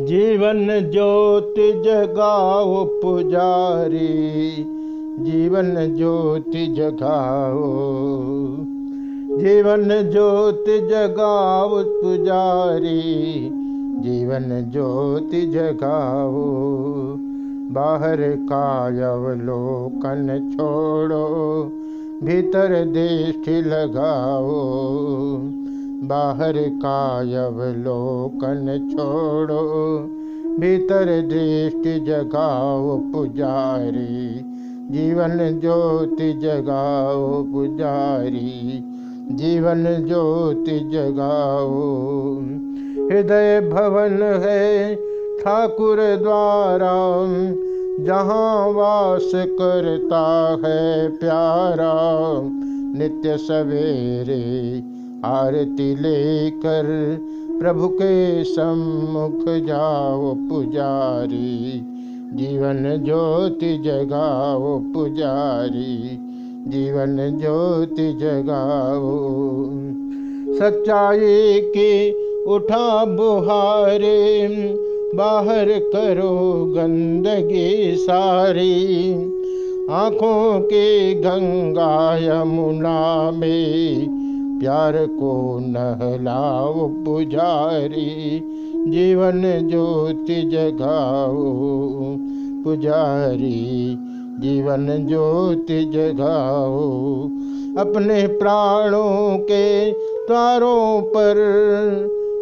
जीवन ज्योति जगाओ पुजारी, जीवन ज्योति जगाओ। जीवन ज्योति जगाओ पुजारी, जीवन ज्योति जगाओ। बाहर कायवलोकन छोड़ो, भीतर दृष्टि लगाओ। बाहर कायवलोकन छोड़ो, भीतर दृष्टि जगाओ पुजारी, जीवन ज्योति जगाओ पुजारी, जीवन ज्योति जगाओ। हृदय भवन है ठाकुर द्वारा, जहाँ वास करता है प्यारा, नित्य सवेरे आरती लेकर प्रभु के सम्मुख जाओ पुजारी। जीवन ज्योति जगाओ पुजारी। जीवन ज्योति जगाओ। सच्चाई की उठा बुहारे, बाहर करो गंदगी सारी। आँखों के गंगा यमुना में प्यार को नहलाओ पुजारी, जीवन ज्योति जगाओ पुजारी, जीवन ज्योति जगाओ। अपने प्राणों के तारों पर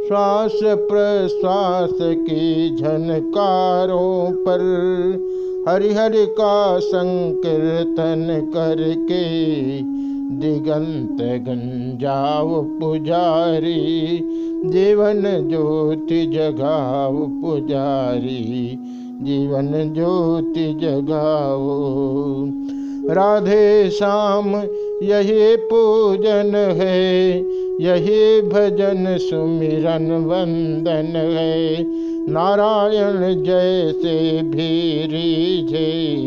श्वास प्रश्वास की झनकारों पर हरिहर का संकीर्तन करके दिगंत गंजाओ पुजारी, जीवन ज्योति जगाओ पुजारी, जीवन ज्योति जगाओ राधे श्याम, यही पूजन है, यही भजन सुमिरन वंदन है। नारायण जैसे भी रिझे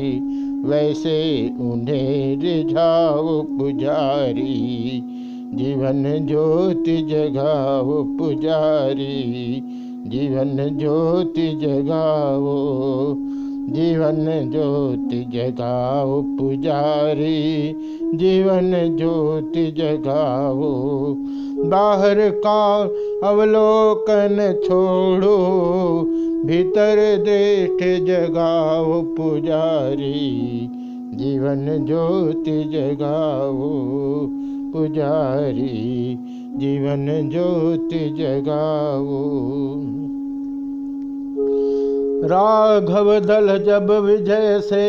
वैसे उन्हें रिझाओ पुजारी जीवन ज्योति जगाओ पुजारी जीवन ज्योति जगाओ जीवन ज्योति जगाओ पुजारी जीवन ज्योति जगाओ। बाहर का अवलोकन छोड़ो, भीतर दृष्टि जगाओ पुजारी, जीवन ज्योति जगाओ पुजारी, जीवन ज्योति जगाओ। राघव दल जब विजय से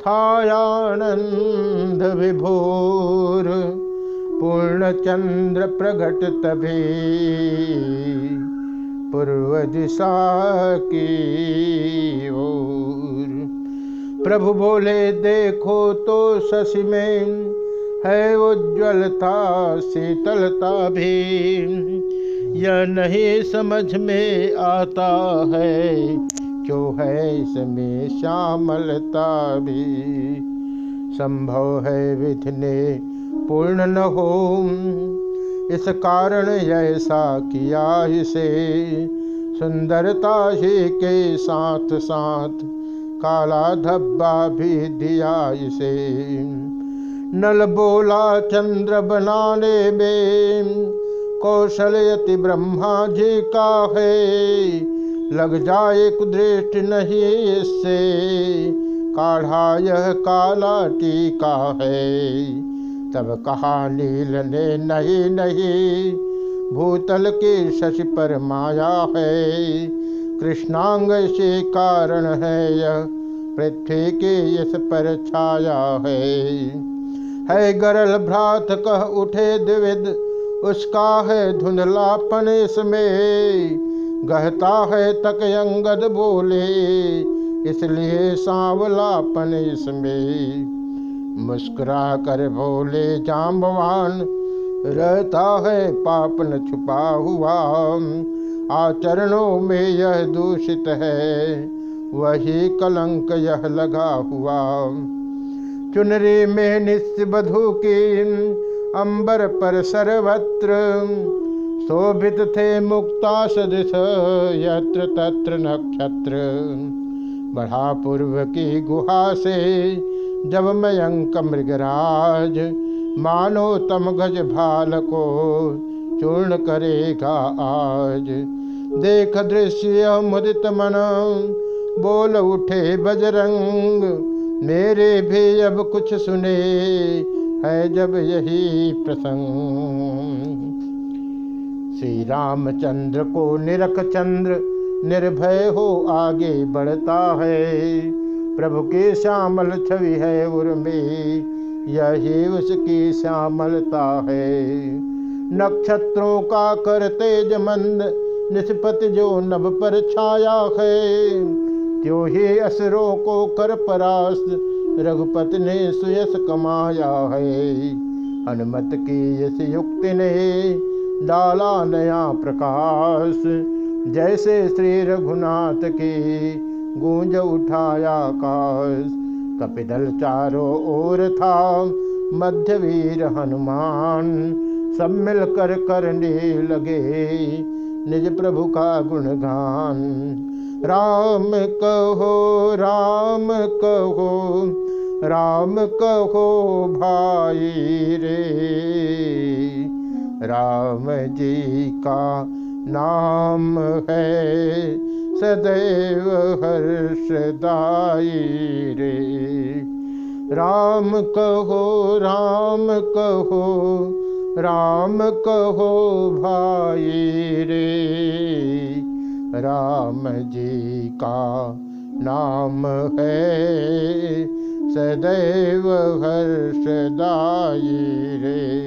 थायानंद विभोर पूर्ण चंद्र प्रगट तभी पूर्व दिशा की ओर प्रभु बोले, देखो तो शशि में है उज्ज्वलता, शीतलता भी यह नहीं समझ में आता है। क्यों है इसमें श्यामलता भी? संभव है विधि ने पूर्ण न हो इस कारण ऐसा किया इसे। सुंदरता ही के साथ साथ काला धब्बा भी दिया इसे। नल बोला चंद्र बनाने में कौशलयति ब्रह्मा जी का है। लग जाए कुदृष्ट नहीं इससे, काढ़ा यह काला टीका है। तब कहा, नील ने, नहीं नहीं, भूतल के शशि पर माया है। कृष्णांग से कारण है यह, पृथ्वी के यश पर छाया है। है गरल भ्रात कह उठे द्विविद उसका है धुंधलापन इसमें। गहता है तक अंगद बोले, इसलिए सांवलापन इसमें। मुस्कुरा कर बोले, जाम्बवान, रहता है पाप न छुपा हुआ। आचरणों में यह दूषित है, वही कलंक यह लगा हुआ। चुनरी में निस्बधु की अंबर पर सर्वत्र। शोभित थे मुक्ता सदृश यत्र तत्र नक्षत्र। बढ़ा पूर्व की गुहा से जब मयंक मृगराज मानो तम गज भाल को चूर्ण करेगा आज। देख दृश्य मुदित मन, बोल उठे बजरंग, मेरे भी अब कुछ सुने। है जब यही प्रसंग। श्री रामचंद्र को निरख चंद्र निर्भय हो आगे बढ़ता है। प्रभु की श्यामल छवि है उर्मे यही उसकी श्यामलता है। नक्षत्रों का कर तेज मंद, निष्पति जो नभ पर छाया है, त्यों ही असरों को कर परास रघुपति ने सुयस कमाया है। हनुमत की इस युक्ति ने डाला नया प्रकाश। जैसे श्री रघुनाथ की गूंज उठाया काश। कपिदल चारों ओर था मध्यवीर हनुमान। सब मिलकर करने लगे निज प्रभु का गुणगान। राम कहो राम कहो राम कहो भाई रे। राम जी का नाम है, सदैव हर्षदाई रे। राम कहो राम कहो राम कहो भाई रे। राम जी का नाम है सदैव हर्षदाई रे।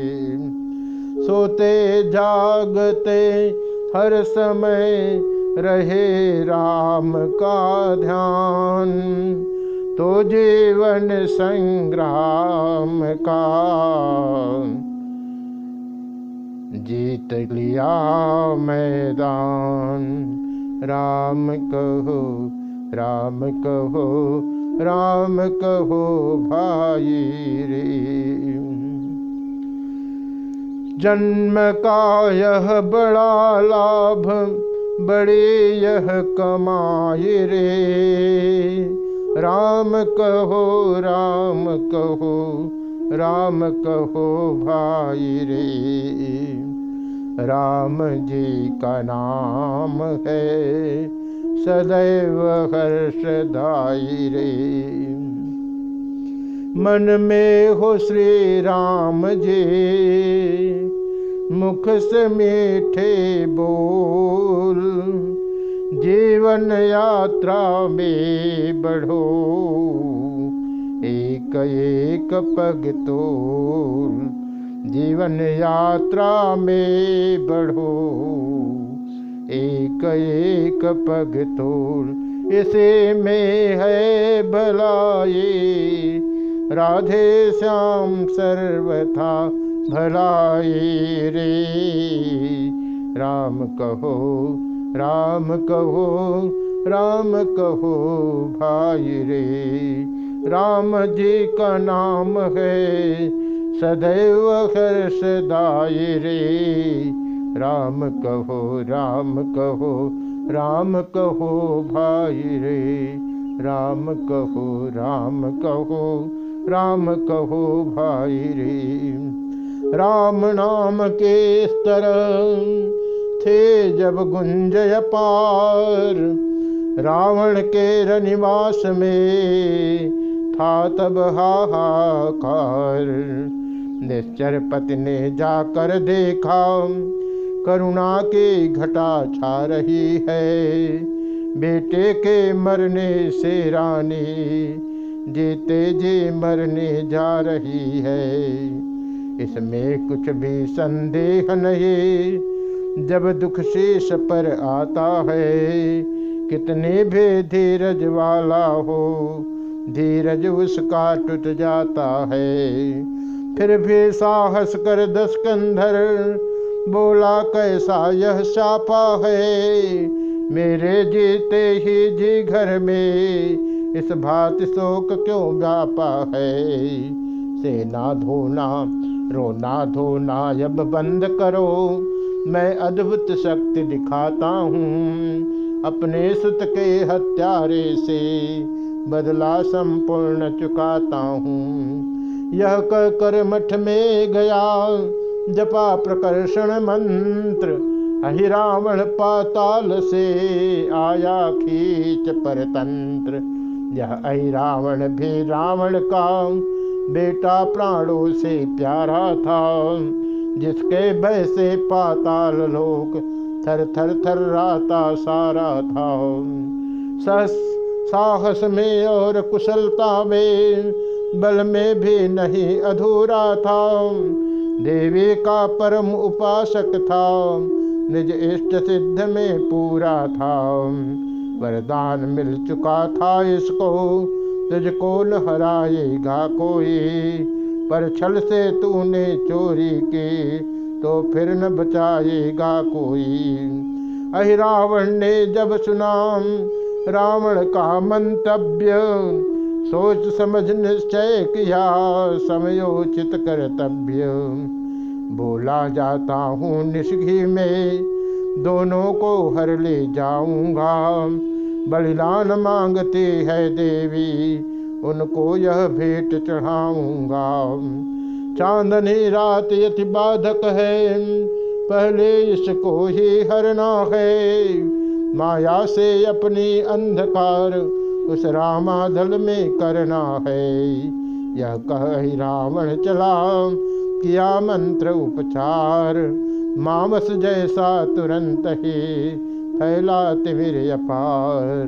सोते, जागते, हर समय रहे राम का ध्यान। तो जीवन संग्राम का जीत लिया मैदान। राम कहो राम कहो राम कहो भाई रे। जन्म का यह बड़ा लाभ, बड़े यह कमाए रे। राम कहो राम कहो राम कहो भाई रे। राम जी का नाम है सदैव हर्षदाई रे मन में हो श्री राम जी, मुख से मीठे बोल, जीवन यात्रा में बढ़ो, एक एक पग तो जीवन यात्रा में बढ़ो। एक एक पग तोल। इसे में है भलाई राधे श्याम सर्वथा भलाई रे। राम कहो राम कहो राम कहो भाई रे। राम जी का नाम है, सदैव हर्षदाय रे। राम कहो राम कहो राम कहो भाई रे। राम कहो राम कहो राम कहो भाई रे। राम नाम के स्तर थे जब गुंजय पार। रावण के रनिवास में था तब हाहाकार। निश्चर पति ने जाकर देखा करुणा के घटा छा रही है। बेटे के मरने से रानी जीते जी मरने जा रही है। इसमें कुछ भी संदेह नहीं, जब दुख शेष पर आता है। कितने भी धीरज वाला हो, धीरज उसका टूट जाता है। फिर भी साहस कर दस कंधर बोला, कैसा यह सापा है? मेरे जीते ही जी घर में। इस भात शोक क्यों व्यापा है? सेना धोना, रोना धोना, अब बंद करो। मैं अद्भुत शक्ति दिखाता हूँ। अपने सुत के हत्यारे से बदला संपूर्ण चुकाता हूँ। यह कर मठ में गया। जपा प्रकर्षण मंत्र। अहिरावण पाताल से आया खींच परतंत्र। यह अहिरावण भी रावण का बेटा प्राणों से प्यारा था। जिसके भय से पाताल लोक थर थर थर राता सारा था। साहस में और कुशलता में बल में भी नहीं अधूरा था। देवी का परम उपासक था। निज इष्ट सिद्ध में पूरा था। वरदान मिल चुका था इसको तुझको न हराएगा कोई। पर छल से तूने चोरी की तो फिर न बचाएगा कोई। अहिरावण ने जब सुना, रावण का मंतव्य सोच समझ निश्चय किया, समयोचित कर्तव्य। बोला जाता हूँ निष्घी में, दोनों को हर ले जाऊँगा। बलिदान मांगती है देवी, उनको यह भेंट चढ़ाऊँगा। चांदनी रात यति बाधक है, पहले इसको ही हरना है। माया से अपनी अंधकार उस रामादल में करना है। यह कह रावण चला, किया मंत्र उपचार। मामस जैसा तुरंत ही फैला तिविर अपार।